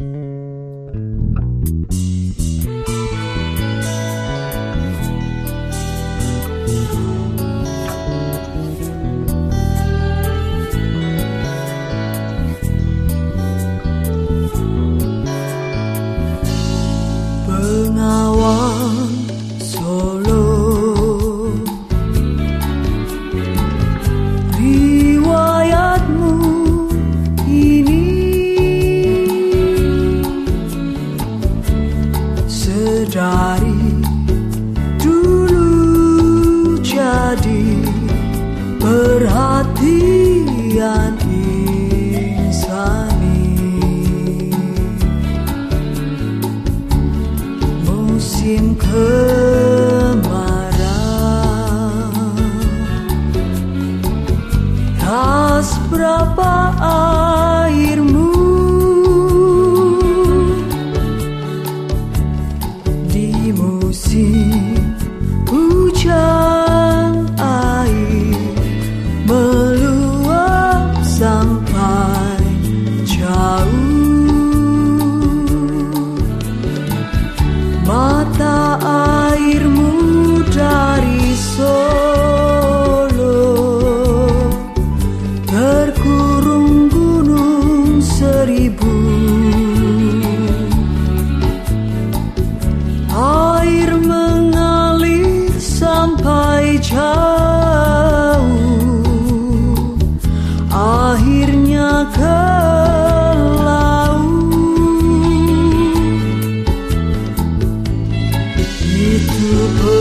Mm-hmm. kemudian insani musim kemarau. Ras berapa airmu? Di musim hujan. you put